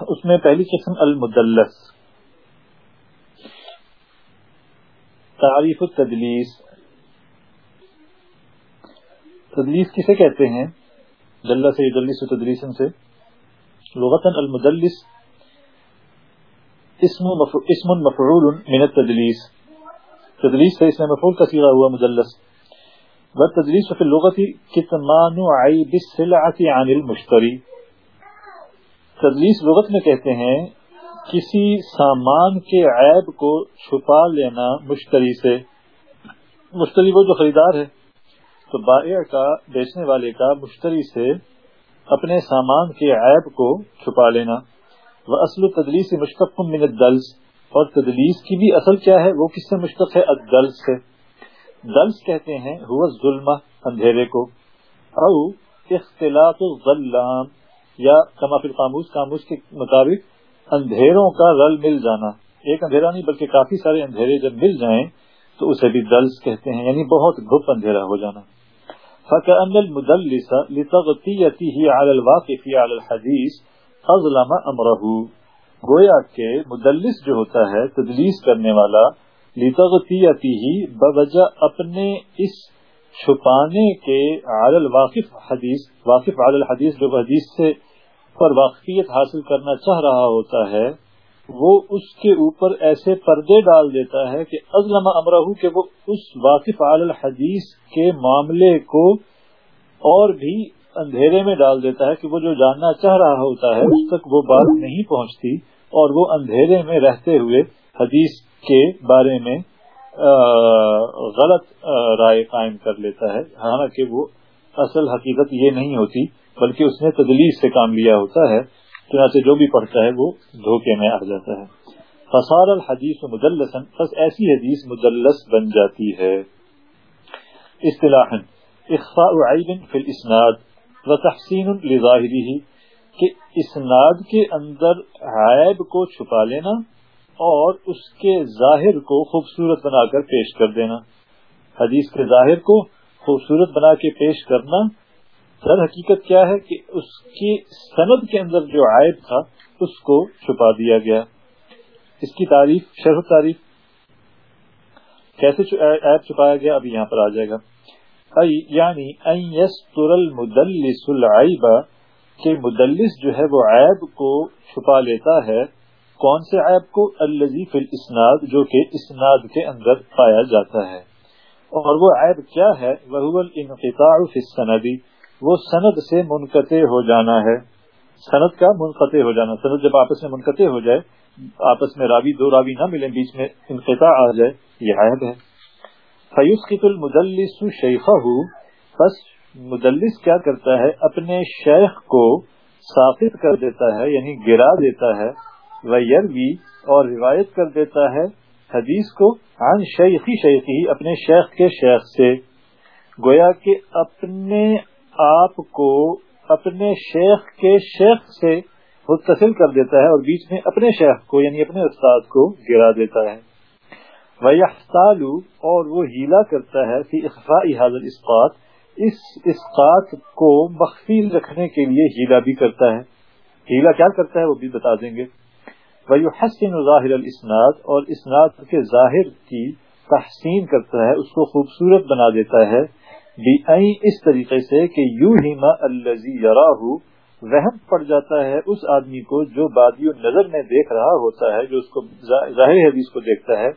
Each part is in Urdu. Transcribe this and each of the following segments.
اس میں پہلی قسم المدلس. تعریف التدلیس. تدلیس کسے کہتے ہیں؟ جلہ سے جلس و تدلیسن سے. لغتاً المدلس اسم مفعول من التدلیس. تدلیس سے اس میں مفعول کا سیغہ ہوا مدلس. والتدلیس في اللغة كتمان عيب السلعة عن المشتری. تدلیس لغت میں کہتے ہیں، کسی سامان کے عیب کو چھپا لینا مشتری سے۔ مشتری وہ جو خریدار ہے۔ تو بائع کا، بیچنے والے کا مشتری سے اپنے سامان کے عیب کو چھپا لینا۔ وہ اصل تدلیس مشتق من الدلس۔ اور تدلیس کی بھی اصل کیا ہے؟ وہ کس سے مشتق ہے؟ الدلس سے۔ دلس کہتے ہیں، ہوا ظلمہ اندھیرے کو۔ او اختلاط الظلام۔ یا کما فی القاموس، قاموس کے مطابق اندھیروں کا رل مل جانا۔ ایک اندھیرا نہیں، بلکہ کافی سارے اندھیرے جب مل جائیں تو اسے بھی دلس کہتے ہیں یعنی بہت گھپ اندھیرا ہو جانا۔ فَكَأَنَّ الْمُدَلِّسَ گویا کہ مدلس جو ہوتا ہے، تدلیس کرنے والا لِتَغْتِيَتِهِ بوجہ اپنے اس چھپانے کے عَلَى الْوَاقِفِ حدیث، واقف عَلَى الْحَدِيث جو حدیث سے پر واقفیت حاصل کرنا چاہ رہا ہوتا ہے، وہ اس کے اوپر ایسے پردے ڈال دیتا ہے کہ ازلم امرہ کہ وہ اس واقف عال الحدیث کے معاملے کو اور بھی اندھیرے میں ڈال دیتا ہے کہ وہ جو جاننا چاہ رہا ہوتا ہے، اس تک وہ بات نہیں پہنچتی اور وہ اندھیرے میں رہتے ہوئے حدیث کے بارے میں غلط رائے قائم کر لیتا ہے۔ حالانکہ وہ اصل حقیقت یہ نہیں ہوتی بلکہ اس نے تدلیس سے کام لیا ہوتا ہے، چنانچہ جو بھی پڑھتا ہے وہ دھوکے میں آ جاتا ہے۔ فصار الحدیث مدلسن بس ایسی حدیث مدلس بن جاتی ہے۔ اصطلاح اخفاء عیب فی الاسناد و تحسین لظاہره کہ اسناد کے اندر عیب کو چھپا لینا اور اس کے ظاہر کو خوبصورت بنا کر پیش کر دینا۔ حدیث کے ظاہر کو خوبصورت بنا کے پیش کرنا در حقیقت کیا ہے کہ اس کی سند کے اندر جو عائد تھا، اس کو چھپا دیا گیا۔ اس کی تعریف، شرح تعریف کیسے عیب چھپایا گیا، ابھی یہاں پر آ جائے گا۔ یعنی المدلس العیب، کہ مدلس جو ہے وہ عیب کو چھپا لیتا ہے۔ کون سے عیب کو؟ فی الاسناد، جو کہ اسناد کے اندر پایا جاتا ہے۔ اور وہ عیب کیا ہے؟ وہ الانقطاع فی السندی وہ سند سے منقطع ہو جانا ہے۔ سند کا منقطع ہو جانا، سند جب آپس میں منقطع ہو جائے، آپس میں راوی، دو راوی نہ ملیں، بیچ میں انقطاع آ جائے، یہ عیب ہے۔ فیوس قط المدلس شیخہ بس مدلس کیا کرتا ہے؟ اپنے شیخ کو ثابت کر دیتا ہے یعنی گرا دیتا ہے ویروی اور روایت کر دیتا ہے حدیث کو عن شیخی شیخی اپنے شیخ کے شیخ سے۔ گویا کہ اپنے آپ کو اپنے شیخ کے شیخ سے متصل کر دیتا ہے اور بیچ میں اپنے شیخ کو یعنی اپنے استاد کو گرا دیتا ہے۔ اور وہ ہیلا کرتا ہے فی حاضر اسقاط اس اسقاط کو مخفی رکھنے کے لیے ہیلا بھی کرتا ہے۔ ہیلا کیا کرتا ہے وہ بھی بتا دیں گے۔ وہ حسن ظاہر الاسناد، اور اسناد کے ظاہر کی تحسین کرتا ہے، اس کو خوبصورت بنا دیتا ہے۔ اس طریقے سے کہ یو ہی الزی وہم پڑ جاتا ہے اس آدمی کو جو بادی نظر میں دیکھ رہا ہوتا ہے، جو اس کو ظاہر حدیث کو دیکھتا ہے۔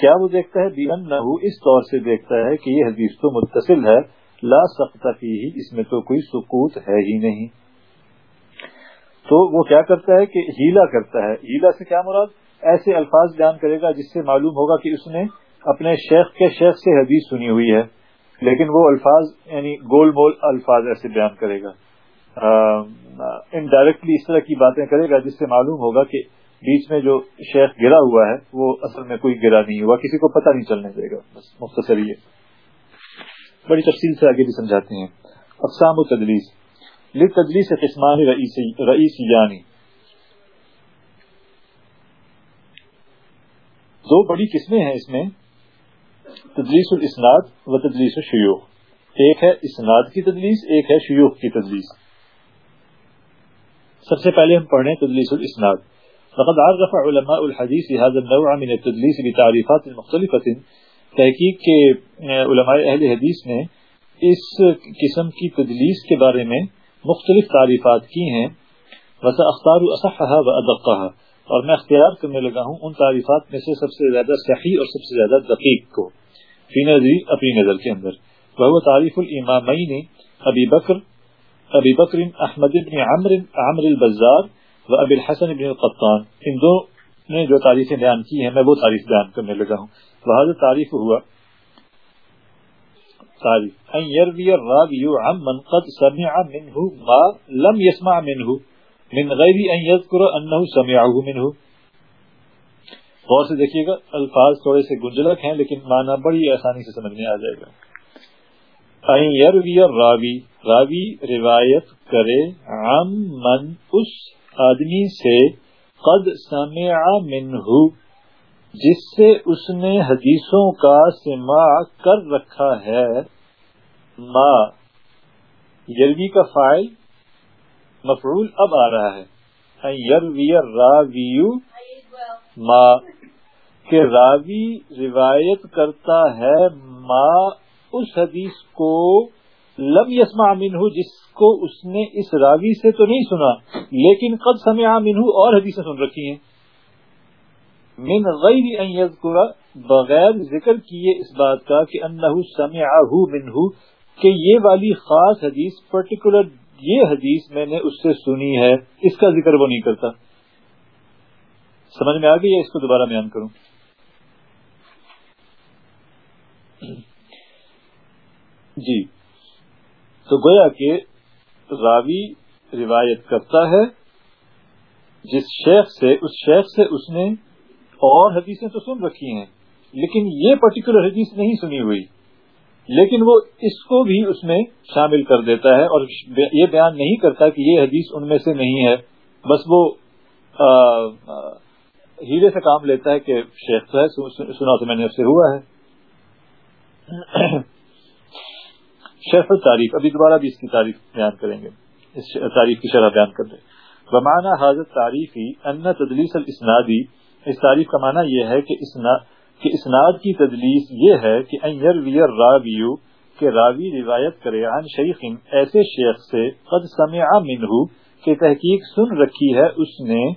کیا وہ دیکھتا ہے؟ بی نہ اس طور سے دیکھتا ہے کہ یہ حدیث تو متصل ہے۔ لا سخت ہی اس میں تو کوئی سکوت ہے ہی نہیں۔ تو وہ کیا کرتا ہے کہ ہیلا کرتا ہے۔ ہیلا سے کیا مراد؟ ایسے الفاظ بیان کرے گا جس سے معلوم ہوگا کہ اس نے اپنے شیخ کے شیخ سے حدیث سنی ہوئی ہے۔ لیکن وہ الفاظ یعنی گول مول الفاظ ایسے بیان کرے گا۔ انڈائریکٹلی اس طرح کی باتیں کرے گا جس سے معلوم ہوگا کہ بیچ میں جو شیخ گرا ہوا ہے، وہ اصل میں کوئی گرا نہیں ہوا، کسی کو پتہ نہیں چلنے دے گا۔ بس مختصر یہ۔ بڑی تفصیل سے آگے بھی سمجھاتے ہیں۔ اقسام و تدلیس۔ لکھ تدلیس قسمان رئیس یعنی۔ دو بڑی قسمیں ہیں اس میں۔ تدلیس الاسناد و تدلیس الشیوخ۔ ایک ہے اسناد کی تدلیس، ایک ہے شیوخ کی تدلیس۔ سب سے پہلے ہم پڑھ تدلیس الاسناد۔ فقد عرف علماء الحدیث هذا النوع من التدلیس بتعریفات مختلفة تحقیق کے علماء اہل حدیث نے اس قسم کی تدلیس کے بارے میں مختلف تعریفات کی ہیں۔ وسا اختار اصحها وادقها اور میں اختیار کرنے لگا ہوں ان تعریفات میں سے سب سے زیادہ صحیح اور سب سے زیادہ دقیق کو فی نظری اپنی نظر کے اندر وہ تعریف الامامین ابی بکر ابی بکر احمد بن عمر عمر البزار و ابی الحسن بن القطان ان دو نے جو تعریفیں بیان کی ہیں میں وہ تعریف بیان کرنے لگا ہوں وہ تعریف ہوا تعریف ان يروي الراوي عمن قد سمع منه ما لم يسمع منه من غیر ان يذكر انه سمعه منه غور سے دیکھیے گا، الفاظ تھوڑے سے گنجلک ہیں، لیکن معنی بڑی آسانی سے سمجھ میں آ جائے گا۔ راوی راوی روایت کرے من اس آدمی سے قد سمع منہ جس سے اس نے حدیثوں کا سماع کر رکھا ہے۔ ما، یروی کا فائل مفعول اب آ رہا ہے۔ یروی راوی ما، کہ راوی روایت کرتا ہے ما، اس حدیث کو لم یسما منہ جس کو اس نے اس راوی سے تو نہیں سنا، لیکن قد سمع منہ اور حدیثیں سن رکھی ہیں۔ من غیر ان یذکر بغیر ذکر کیے اس بات کا کہ انہ سمعہ منہ کہ یہ والی خاص حدیث پرٹیکولر یہ حدیث میں نے اس سے سنی ہے، اس کا ذکر وہ نہیں کرتا۔ سمجھ میں آ گئی یا اس کو دوبارہ بیان کروں؟ جی۔ تو گویا کہ راوی روایت کرتا ہے، جس شیخ سے، اس شیخ سے اس نے اور حدیثیں تو سن رکھی ہیں، لیکن یہ پرٹیکولر حدیث نہیں سنی ہوئی۔ لیکن وہ اس کو بھی اس میں شامل کر دیتا ہے اور یہ بیان نہیں کرتا کہ یہ حدیث ان میں سے نہیں ہے۔ بس وہ ہیرے سے کام لیتا ہے کہ شیخ ہے سنا تو میں نے اس سے ہوا ہے۔ شرح تعریف ابھی دوبارہ بھی اس کی تعریف بیان کریں گے۔ اس تعریف کی شرح بیان کر دیں۔ بمانا حاضر تعریفی ان تدلیس الاسنادی، اس تعریف کا معنی یہ ہے کہ کہ اسناد کی تدلیس یہ ہے کہ ان راویو کہ راوی روایت کرے عن شیخ ایسے شیخ سے قد سمع منہ کہ تحقیق سن رکھی ہے اس نے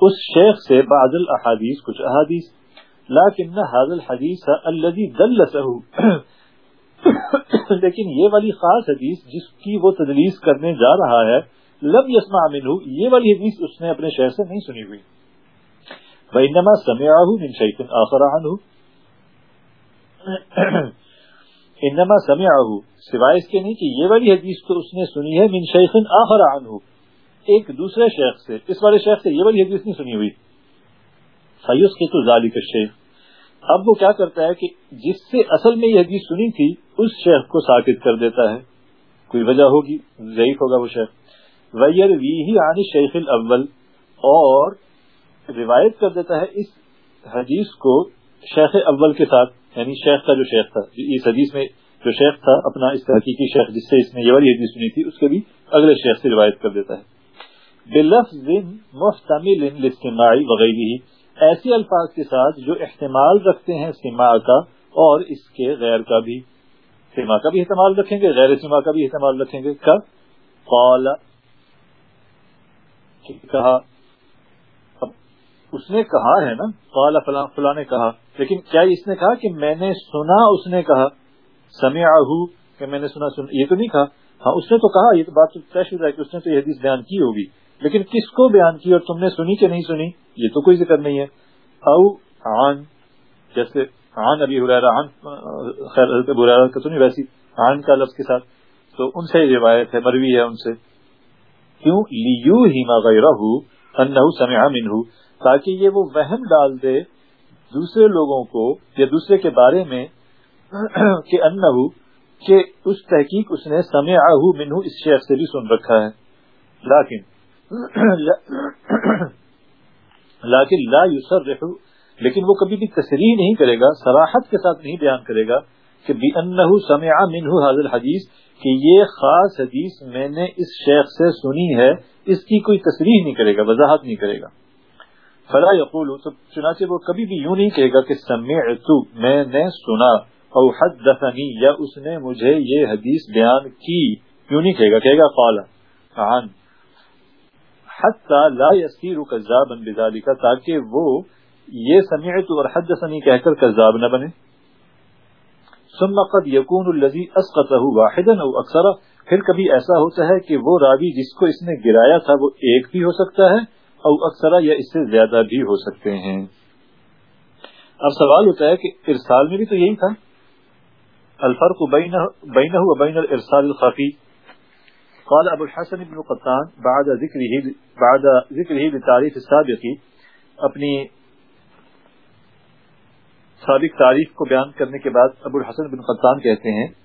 اس شیخ سے بعض الاحادیث، کچھ احادیث۔ لیکن هذا الحدیث الذي دلسه لیکن یہ والی خاص حدیث جس کی وہ تدلیس کرنے جا رہا ہے، لم یسما منہ یہ والی حدیث اس نے اپنے شہر سے نہیں سنی ہوئی۔ وَإِنَّمَا سَمِعَهُ مِنْ شَيْطٍ آخَرَ عَنْهُ. انما سمعه، سوائے اس کے نہیں کہ یہ والی حدیث تو اس نے سنی ہے، من شیخ آخر عنہ ایک دوسرے شیخ سے، اس والے شیخ سے یہ والی حدیث نہیں سنی ہوئی. فیس کی تو ذالک الشیخ. اب وہ کیا کرتا ہے کہ جس سے اصل میں یہ حدیث سنی تھی، اس شیخ کو ساکت کر دیتا ہے. کوئی وجہ ہوگی؟ ضعیف ہوگا وہ شیخ. ویر وی ہی آنی شیخ الاول اور روایت کر دیتا ہے اس حدیث کو شیخ اول کے ساتھ یعنی شیخ کا جو شیخ تھا۔ اس حدیث میں جو شیخ تھا، اپنا اس حقیقی شیخ، جس سے اس نے یہ والی حدیث سنی تھی، اس کے بھی اگلے شیخ سے روایت کر دیتا ہے۔ بلفظ محتمل وغیرہ ایسے الفاظ کے ساتھ جو احتمال رکھتے ہیں سما کا اور اس کے غیر کا بھی۔ سما کا بھی احتمال رکھیں گے، غیر سما کا بھی احتمال رکھیں گے۔ کب قال۔ کہا۔ اس نے کہا ہے نا، قال فلاں فلاں نے کہا، لیکن کیا اس نے کہا کہ میں نے سنا اس نے کہا؟ سمعہ کہ میں نے سنا سن یہ تو نہیں کہا۔ ہاں اس نے تو کہا، یہ تو بات طے شدہ ہے کہ اس نے تو یہ حدیث بیان کی ہوگی۔ لیکن کس کو بیان کی اور تم نے سنی کہ نہیں سنی؟ یہ تو کوئی ذکر نہیں ہے۔ او عن، جیسے عن ابھی عن، خیر، حضرت کا سنی ویسی عن کا لفظ کے ساتھ۔ تو ان سے روایت ہے، مروی ہے ان سے۔ کیوں؟ لیو ہی غیرہ انہو سمع تاکہ یہ وہ وہم ڈال دے دوسرے لوگوں کو یا دوسرے کے بارے میں کہ انہو، کہ اس تحقیق اس نے سمعہ منہ اس شیخ سے بھی سن رکھا ہے۔ لیکن لیکن لا یصرح لیکن وہ کبھی بھی تصریح نہیں کرے گا سراحت کے ساتھ نہیں بیان کرے گا کہ سمع منہ حاضر حدیث، کہ یہ خاص حدیث میں نے اس شیخ سے سنی ہے، اس کی کوئی تصریح نہیں کرے گا، وضاحت نہیں کرے گا۔ فلا یقول، تو چنانچہ وہ کبھی بھی یوں نہیں کہے گا کہ سمعت، میں نے سنا، او حدثنی، یا اس نے مجھے یہ حدیث بیان کی، یوں نہیں کہے گا کہے گا قال عن حتی لا یسیر کذابا بذالک، تاکہ وہ یہ سمعت اور حدثنی کہہ کر کذاب نہ بنے. ثم قد يكون الذي اسقطه واحدا او اکثر پھر کبھی ایسا ہوتا ہے کہ وہ راوی جس کو اس نے گرایا تھا، وہ ایک بھی ہو سکتا ہے او اکثر یا اس سے زیادہ بھی ہو سکتے ہیں۔ اب سوال ہوتا ہے کہ ارسال میں بھی تو یہی تھا۔ الفرق بینہ و بین الارسال الخفی۔ قال ابو الحسن بن قطان بعد ذکره بعد ذکره لتعریف السابقی، اپنی سابق تعریف کو بیان کرنے کے بعد ابو الحسن بن قطان کہتے ہیں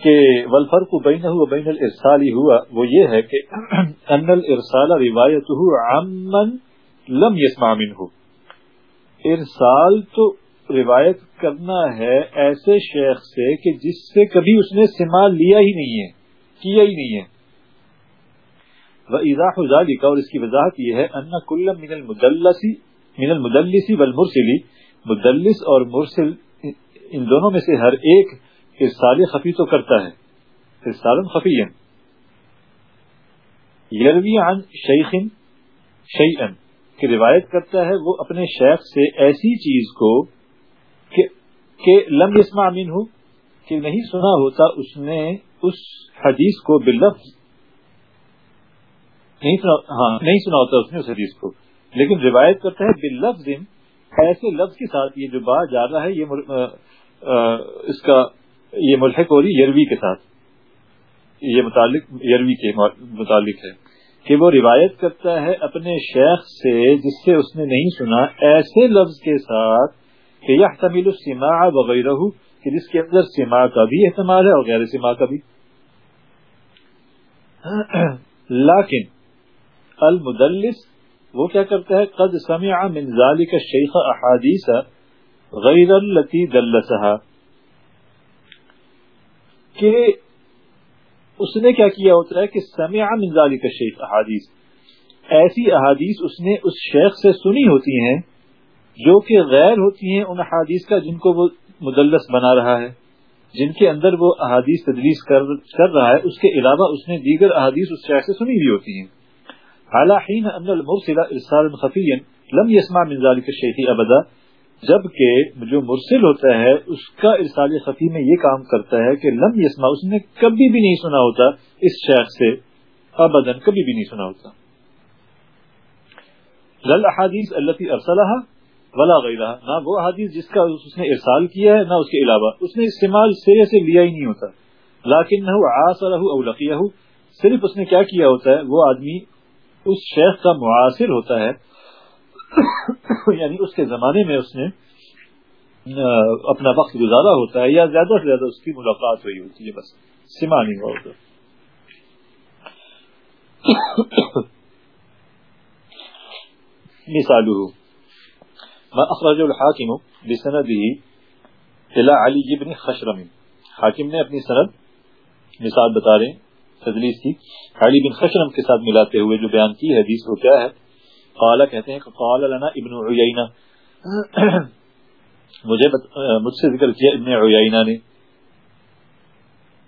کہ والفرق بینہ و بین الارسال ہوا، وہ یہ ہے کہ ان الارسال روایته عمن لم يسمع منه ارسال تو روایت کرنا ہے ایسے شیخ سے کہ جس سے کبھی اس نے سما لیا ہی نہیں ہے، کیا ہی نہیں ہے۔ وہ اضاف اور اس کی وضاحت یہ ہے، ان کل من المدلسی من المدلسی والمرسلی۔ مدلس اور مرسل ان دونوں میں سے ہر ایک ارسال خفی تو کرتا ہے ارسال خفی یروی عن شیخ شیئن کہ روایت کرتا ہے وہ اپنے شیخ سے ایسی چیز کو کہ, کہ لم یسمع منہ کہ نہیں سنا ہوتا اس نے اس حدیث کو بلفظ نہیں سنا ہاں نہیں سنا ہوتا اس نے اس حدیث کو۔ لیکن روایت کرتا ہے بلفظ ایسے لفظ کے ساتھ یہ جو بات جا رہا ہے یہ اس کا یہ ملحق ہو رہی یروی کے ساتھ۔ یہ متعلق، یروی کے متعلق ہے کہ وہ روایت کرتا ہے اپنے شیخ سے جس سے اس نے نہیں سنا، ایسے لفظ کے ساتھ کہ یہ تمیل السماع وغیرہ، کہ جس کے اندر سما کا بھی احتمال ہے اور غیر سما کا بھی۔ لیکن المدلس وہ کیا کرتا ہے؟ قد سمع من ذلك الشیخ احادیث غیر التي دلسها۔ کہ اس نے کیا کیا ہوتا ہے کہ سمع من ذلك الشیخ احادیث۔ ایسی احادیث اس نے اس شیخ سے سنی ہوتی ہیں جو کہ غیر ہوتی ہیں ان احادیث کا جن کو وہ مدلس بنا رہا ہے۔ جن کے اندر وہ احادیث تدریس کر رہا ہے، اس کے علاوہ اس نے دیگر احادیث اس شیخ سے سنی ہوئی ہوتی ہیں۔ حالحین ان المرسل ارسال خفی لم يسمع من ذلك الشیخ ابدا۔ جبکہ جو مرسل ہوتا ہے، اس کا ارسال خفی میں یہ کام کرتا ہے کہ لم یسما اس نے کبھی بھی نہیں سنا ہوتا اس شیخ سے، ابدا کبھی بھی نہیں سنا ہوتا۔ لل احادیث اللہ ارسلہ ولا غیرہ نہ وہ حدیث جس کا اس نے ارسال کیا ہے، نہ اس کے علاوہ۔ اس نے استعمال سرے سے لیا ہی نہیں ہوتا۔ لاکن نہ او لقیہ صرف اس نے کیا کیا ہوتا ہے، وہ آدمی اس شیخ کا معاصر ہوتا ہے۔ یعنی اس کے زمانے میں اس نے اپنا وقت گزارا ہوتا ہے یا زیادہ سے زیادہ اس کی ملاقات ہوئی ہوتی ہے، بس سما نہیں ہوا ہوتا۔ مثالہ ما اخرج الحاکم بسندہ الى علی بن خشرم۔ حاکم نے اپنی سند، مثال بتا رہے ہیں، تدلیس کی۔ علی بن خشرم کے ساتھ ملاتے ہوئے جو بیان کی حدیث وہ کیا ہے؟ قال، کہتے ہیں کہ قال لنا ابن عیینہ۔ مجھے مجھ سے ذکر کیا ابن عیینہ نے۔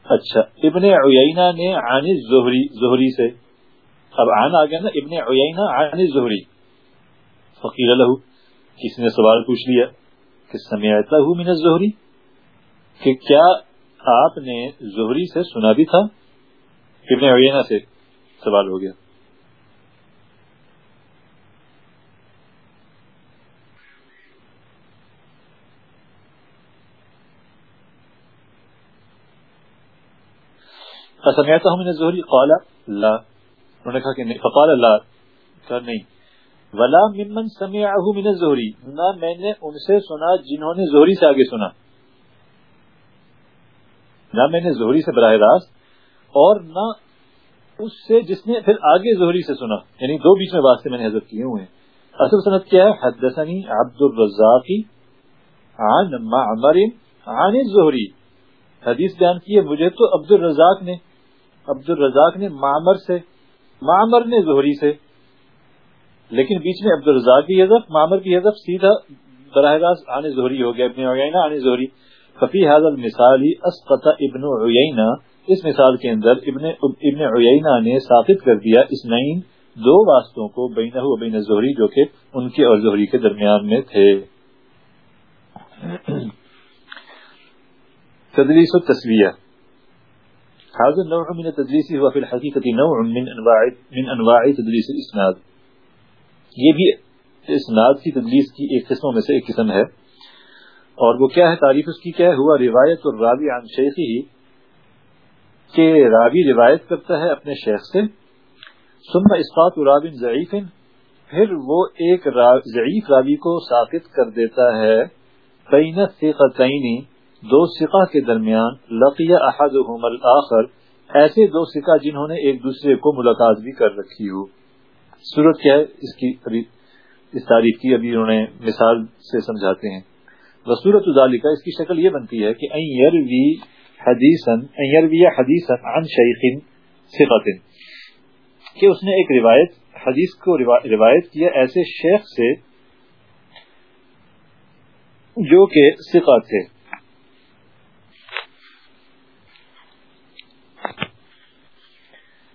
اچھا ابن عیینہ نے عن الزہری، زہری سے۔ اب عن آ گیا نا، ابن عیینہ عن الزہری۔ فقیر له، کسی نے سوال پوچھ لیا کہ سمعتا ہوں من الزہری؟ کہ کیا آپ نے زہری سے سنا بھی تھا؟ ابن عیینہ سے سوال ہو گیا۔ سمعتا ہوں من الزہری قال لا. انہوں نے کہا کہ نہیں، فقال لا. کہا نہیں. ولا ممن سمعه من الزہری نہ میں نے ان سے سنا جنہوں نے زہری سے آگے سنا. نہ میں نے زہری سے براہ راست اور نہ اس سے جس نے پھر آگے زہری سے سنا. یعنی دو بیچ میں واسطے میں نے حضرت کیے ہوئے ہیں. اصل سنت کیا ہے؟ حدثنی عبد الرزاقی عن معمر عن الزہری. حدیث بیان کی ہے، مجھے تو عبد الرزاق نے عبد الرزاق نے معمر سے، معمر نے زہری سے، لیکن بیچ میں عبد الرزاق کی حضرت معمر کی حضرت سیدھا براہ راست آنے زہری ہو گیا، ابن عیینہ آنے زہری۔ ففی حاضر مثالی اسقط ابن عیینہ۔ اس مثال کے اندر ابن ابن عیینہ نے ثابت کر دیا اس نئین دو واسطوں کو بینہ و بین زہری جو کہ ان کے اور زہری کے درمیان میں تھے۔ تدریس و تصویہ هذا النوع من التدليس هو في الحقيقة نوع من انواع من انواع تدليس الاسناد یہ بھی اسناد کی تدلیس کی ایک قسموں میں سے ایک قسم ہے۔ اور وہ کیا ہے؟ تعریف اس کی کیا ہے؟ ہوا روایت الراوی عن شیخی ہی کہ راوی روایت کرتا ہے اپنے شیخ سے۔ ثم اسقاط راوی ضعیف، پھر وہ ایک ضعیف راوی کو ساقط کر دیتا ہے۔ بین ثقتین دو سکا کے درمیان لقی احدہم الاخر، ایسے دو سکا جنہوں نے ایک دوسرے کو ملاقات بھی کر رکھی ہو۔ صورت کیا ہے؟ اس کی ابھی اس تاریخ کی ابھی انہوں نے مثال سے سمجھاتے ہیں۔ وصورت ذالکہ، اس کی شکل یہ بنتی ہے کہ این یروی حدیثن این یروی حدیثن عن شیخ ثقت کہ اس نے ایک روایت، حدیث کو روایت کیا ایسے شیخ سے جو کہ ثقہ تھے۔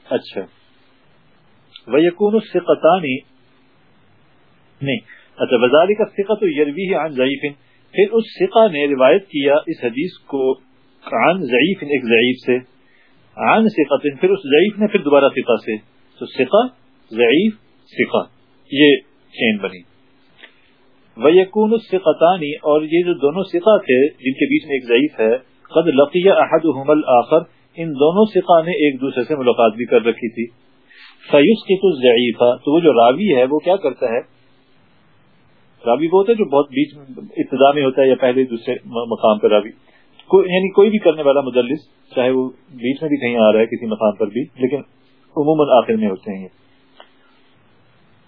اچھا۔ وہ یقون سقتانی نہیں۔ اچھا وزاری کا سکا تو یروی ہے عن ضعیف پھر اس سکا نے روایت کیا اس حدیث کو عن ضعیف ایک ضعیف سے۔ عن سقت پھر اس ضعیف نے پھر دوبارہ سکا سے۔ تو سکا ضعیف سکا یہ چین بنی۔ وہ یقون اور یہ جو دونوں سکا تھے جن کے بیچ میں ایک ضعیف ہے، قد لقی احدہم الاخر ان دونوں سکا نے ایک دوسرے سے ملاقات بھی کر رکھی تھی۔ فیوس کی تو ضعیفہ تو وہ جو راوی ہے وہ کیا کرتا ہے؟ راوی وہ ہوتا ہے جو بہت بیچ ابتدا میں ہوتا ہے یا پہلے دوسرے مقام پر راوی۔ کو, یعنی کوئی بھی کرنے والا مدلس چاہے وہ بیچ میں بھی کہیں آ رہا ہے کسی مقام پر بھی لیکن عموماً آخر میں ہوتے ہیں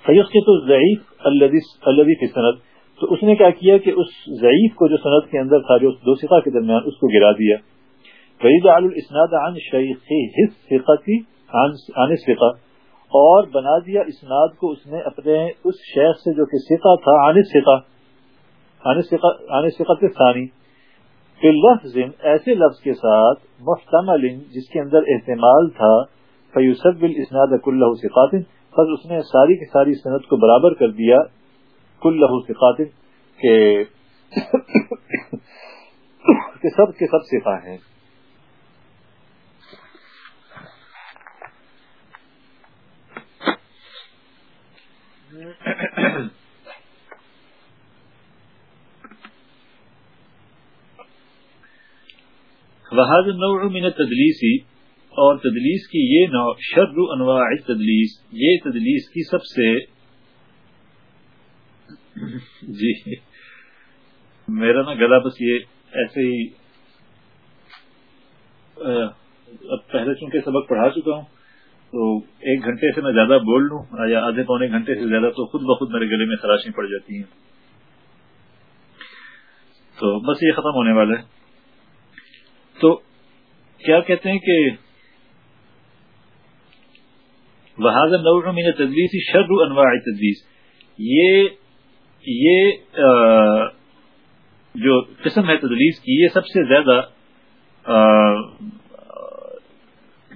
فیوس کی تو ضعیف اللہ کی صنعت تو اس نے کیا کیا کہ اس ضعیف کو جو صنعت کے اندر تھا جو دو سکا کے درمیان اس کو گرا دیا۔ وَيَجْعَلُ الْإِسْنَادَ عَنْ شَيْخِهِ الثِّقَةِ، عَنِ الثِّقَةِ، اور بنا دیا اسناد کو اس نے اپنے اس شیخ سے جو کہ ثقہ تھا، عن الثقہ عن الثقة الثانی فی لفظ ایسے لفظ کے ساتھ محتمل، جس کے اندر احتمال تھا فیوسب الاسناد کلہ ثقات، پس اس نے ساری کی ساری سند کو برابر کر دیا کلہ ثقات، کہ کہ سب کے سب ثقہ ہیں۔ وہاد نوع من تدلیسی اور تدلیس کی یہ نوع، شر انواع تدلیس یہ تدلیس کی سب سے جی میرا نا گلا بس یہ ایسے ہی اب پہلے چونکہ سبق پڑھا چکا ہوں تو ایک گھنٹے سے میں زیادہ بول لوں یا آدھے پونے گھنٹے سے زیادہ تو خود بخود میرے گلے میں خراشیں پڑ جاتی ہیں۔ تو بس یہ ختم ہونے والا ہے۔ تو کیا کہتے ہیں کہ بحاظ نور میں تدلیس شر انواع تدلیس یہ یہ جو قسم ہے تدلیس کی، یہ سب سے زیادہ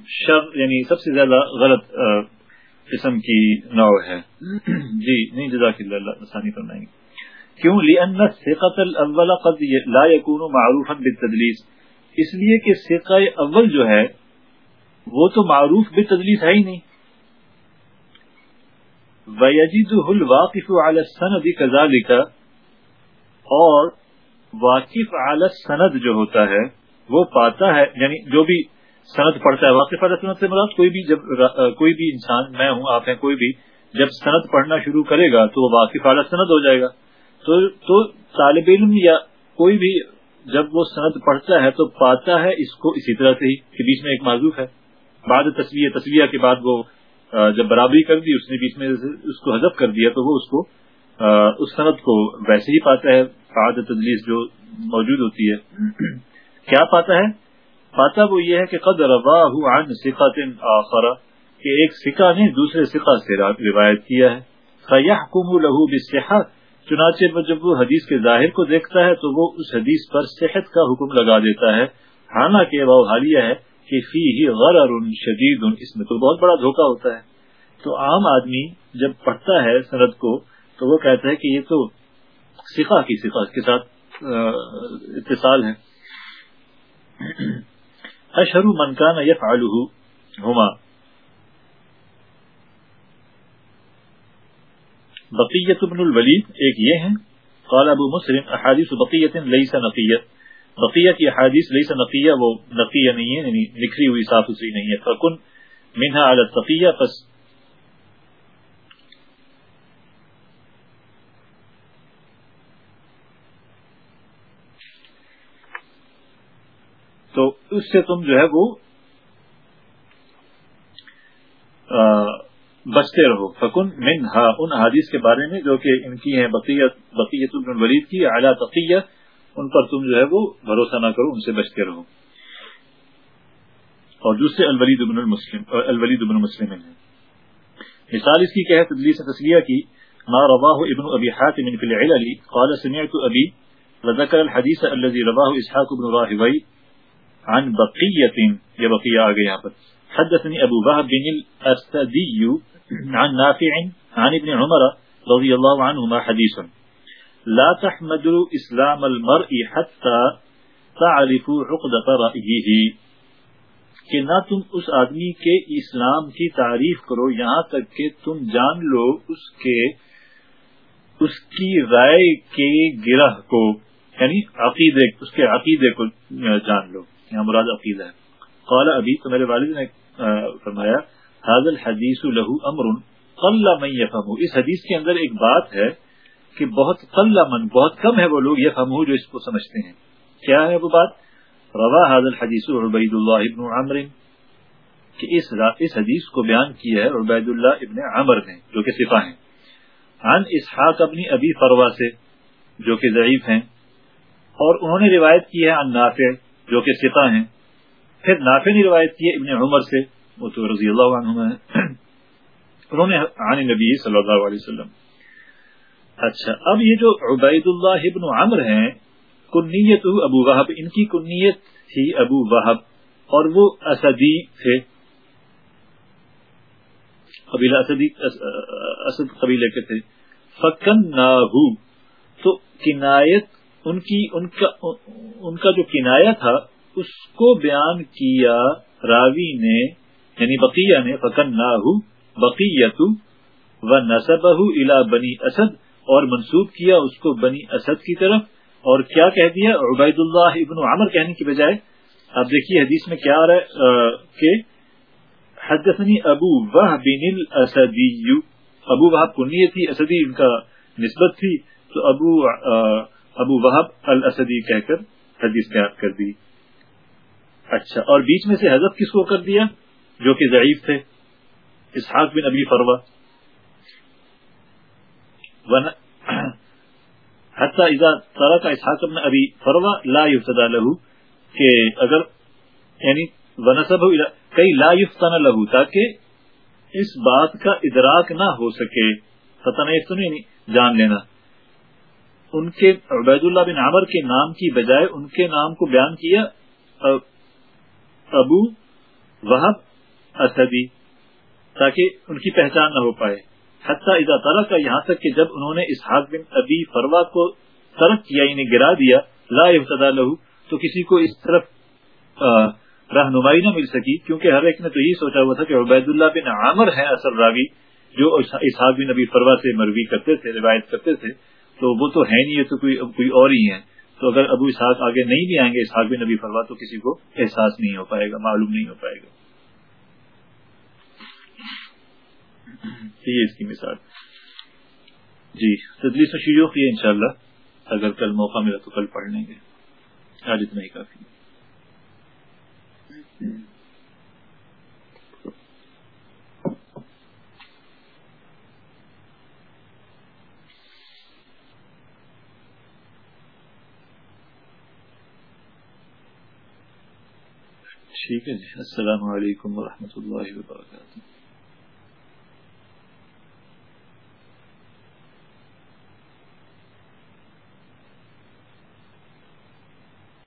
شر یعنی سب سے زیادہ غلط قسم کی نو ہے۔ جی نہیں جزاک اللہ آسانی فرمائیں گے کیوں؟ لأن الثقة الاول قد لا يكون معروفا بالتدلیس۔ اس لیے کہ ثقہ اول جو ہے وہ تو معروف بالتدلیس ہے ہی نہیں۔ وَيَجِدُهُ الْوَاقِفُ عَلَى السَّنَدِ كَذَلِكَ۔ اور واقف علی السند جو ہوتا ہے وہ پاتا ہے یعنی جو بھی سند پڑھتا ہے. واقف سند سے مراد کوئی بھی جب کوئی بھی انسان، میں ہوں، آپ ہیں، کوئی بھی، جب سند پڑھنا شروع کرے گا تو وہ واقف اعلیٰ سند ہو جائے گا. تو تو طالب علم یا کوئی بھی جب وہ سند پڑھتا ہے تو پاتا ہے اس کو اسی طرح سے ہی کہ بیچ میں ایک معذوف ہے. بعد تصویر تصویہ کے بعد وہ جب برابری کر دی، اس نے بیچ میں اس کو حذف کر دیا تو وہ اس کو اس سند کو ویسے ہی پاتا ہے. بعد تدلیس جو موجود ہوتی ہے، کیا پاتا ہے؟ پاتا وہ یہ ہے کہ قد رواہ عن ثقت آخر کہ ایک سکہ نے دوسرے سکہ سے روایت کیا ہے۔ فیحکم له بالصحت چنانچہ جب وہ حدیث کے ظاہر کو دیکھتا ہے تو وہ اس حدیث پر صحت کا حکم لگا دیتا ہے۔ حالانکہ وہ حالیہ ہے کہ فی ہی غرر شدید، اس میں تو بہت بڑا دھوکا ہوتا ہے۔ تو عام آدمی جب پڑھتا ہے سند کو تو وہ کہتا ہے کہ یہ تو سکھا کی سکھا کے ساتھ اتصال ہے۔ اشہر من کان یفعلہ ہما بقیت ابن الولید ایک یہ ہے قال أبو مسلم احادیث بقیت لیس نقیت بقیہ کی احادیث لیس نقیہ وہ نقیہ نہیں ہے یعنی نکھری ہوئی صاف نہیں ہے فکن منہا علی التقیہ پس تو اس سے تم جو ہے وہ بچتے رہو۔ فکن من ہا ان حادیث کے بارے میں جو کہ ان کی ہیں بقیت بقیت بن ولید کی اعلیٰ تقیہ ان پر تم جو ہے وہ بھروسہ نہ کرو، ان سے بچتے رہو۔ اور دوسرے الولید بن المسلم، الولید بن مسلم ہیں۔ مثال اس کی کہ ہے، تدلیس تسلیہ کی، ما رواه ابن ابي حاتم في العلل، قال سمعت ابي وذكر الحديث الذي رواه اسحاق بن راهوي عن بقية يا بقية آگے یہاں پر۔ حدثني ابو وهب بن الاسدي عن نافع عن ابن عمر رضي الله عنهما حديثا لا تحمدوا اسلام المرء حتى تعرفوا عقدة رأيه۔ کہ نہ تم اس آدمی کے اسلام کی تعریف کرو، یہاں تک کہ تم جان لو اس کے، اس کی رائے کے گرہ کو یعنی عقیدے، اس کے عقیدے کو جان لو۔ یہاں مراد عقیدہ ہے۔ قال ابھی تو میرے والد نے فرمایا حاضل حدیث لہو امر قل من یفہمو اس حدیث کے اندر ایک بات ہے کہ بہت قل من بہت کم ہے وہ لوگ یفہمو جو اس کو سمجھتے ہیں۔ کیا ہے وہ بات؟ روا حاضل حدیث عبید اللہ ابن عمر کہ اس, اس حدیث کو بیان کیا ہے عبید اللہ ابن عمر نے جو کہ صفا ہیں۔ عن اسحاق ابن ابی فروا سے جو کہ ضعیف ہیں۔ اور انہوں نے روایت کی ہے عن نافع جو کہ صفا ہیں۔ پھر نافع نے روایت کی ابن عمر سے، وہ تو رضی اللہ عنہ انہوں نے عن نبی صلی اللہ علیہ وسلم۔ اچھا اب یہ جو عبید اللہ ابن عمر ہیں، کنیت ابو وحب ان کی کنیت تھی ابو وحب اور وہ اسدی تھے۔ قبیلہ اسدی اسد قبیلے کے تھے۔ فکن تو کنایت ان کی ان کا ان کا جو کنایا تھا اس کو بیان کیا راوی نے یعنی بقیہ نے فکن نہ بقیت و نصب الا بنی اسد اور منسوب کیا اس کو بنی اسد کی طرف۔ اور کیا کہہ دیا؟ عبید اللہ ابن عمر کہنے کی بجائے۔ اب دیکھیے حدیث میں کیا آ رہا ہے کہ حدثنی ابو وہ بن الاسدی، ابو وحب کنیہ تھی، اسدی ان کا نسبت تھی۔ تو ابو ابو وحب الاسدی کہہ کر حدیث بیان کر دی۔ اچھا اور بیچ میں سے حضرت کس کو کر دیا؟ جو کہ ضعیف تھے۔ اسحاق بن ابی فروا حتیٰ اذا طرح اسحاق بن ابی فروا لا یفتدا لہو، کہ اگر یعنی ونسب کئی لا یفتنا لہو، تاکہ اس بات کا ادراک نہ ہو سکے۔ فتح یعنی جان لینا۔ ان کے عبید اللہ بن عمر کے نام کی بجائے ان کے نام کو بیان کیا ابو وحب اسدی، تاکہ ان کی پہچان نہ ہو پائے۔ حتیٰ اذا طرح کا یہاں تک کہ جب انہوں نے اسحاق بن ابی فروا کو ترک کیا یعنی گرا دیا، لا ابتدا لہو، تو کسی کو اس طرف رہنمائی نہ مل سکی، کیونکہ ہر ایک نے تو یہ سوچا ہوا تھا کہ عبید اللہ بن عامر ہے اصل راوی، جو اسحاق بن ابی فروا سے مروی کرتے تھے، روایت کرتے تھے۔ تو وہ تو ہے نہیں، یہ تو کوئی کوئی اور ہی ہے تو اگر ابو اسحاق آگے نہیں بھی آئیں گے، اسحاق بن نبی فروا تو کسی کو احساس نہیں ہو پائے گا، معلوم نہیں ہو پائے گا۔ یہ اس کی مثال۔ جی تدلیس و شیوخ یہ انشاءاللہ اگر کل موقع ملا تو کل پڑھ لیں گے۔ آج اتنا ہی کافی۔ يكفيك السلام عليكم ورحمة الله وبركاته.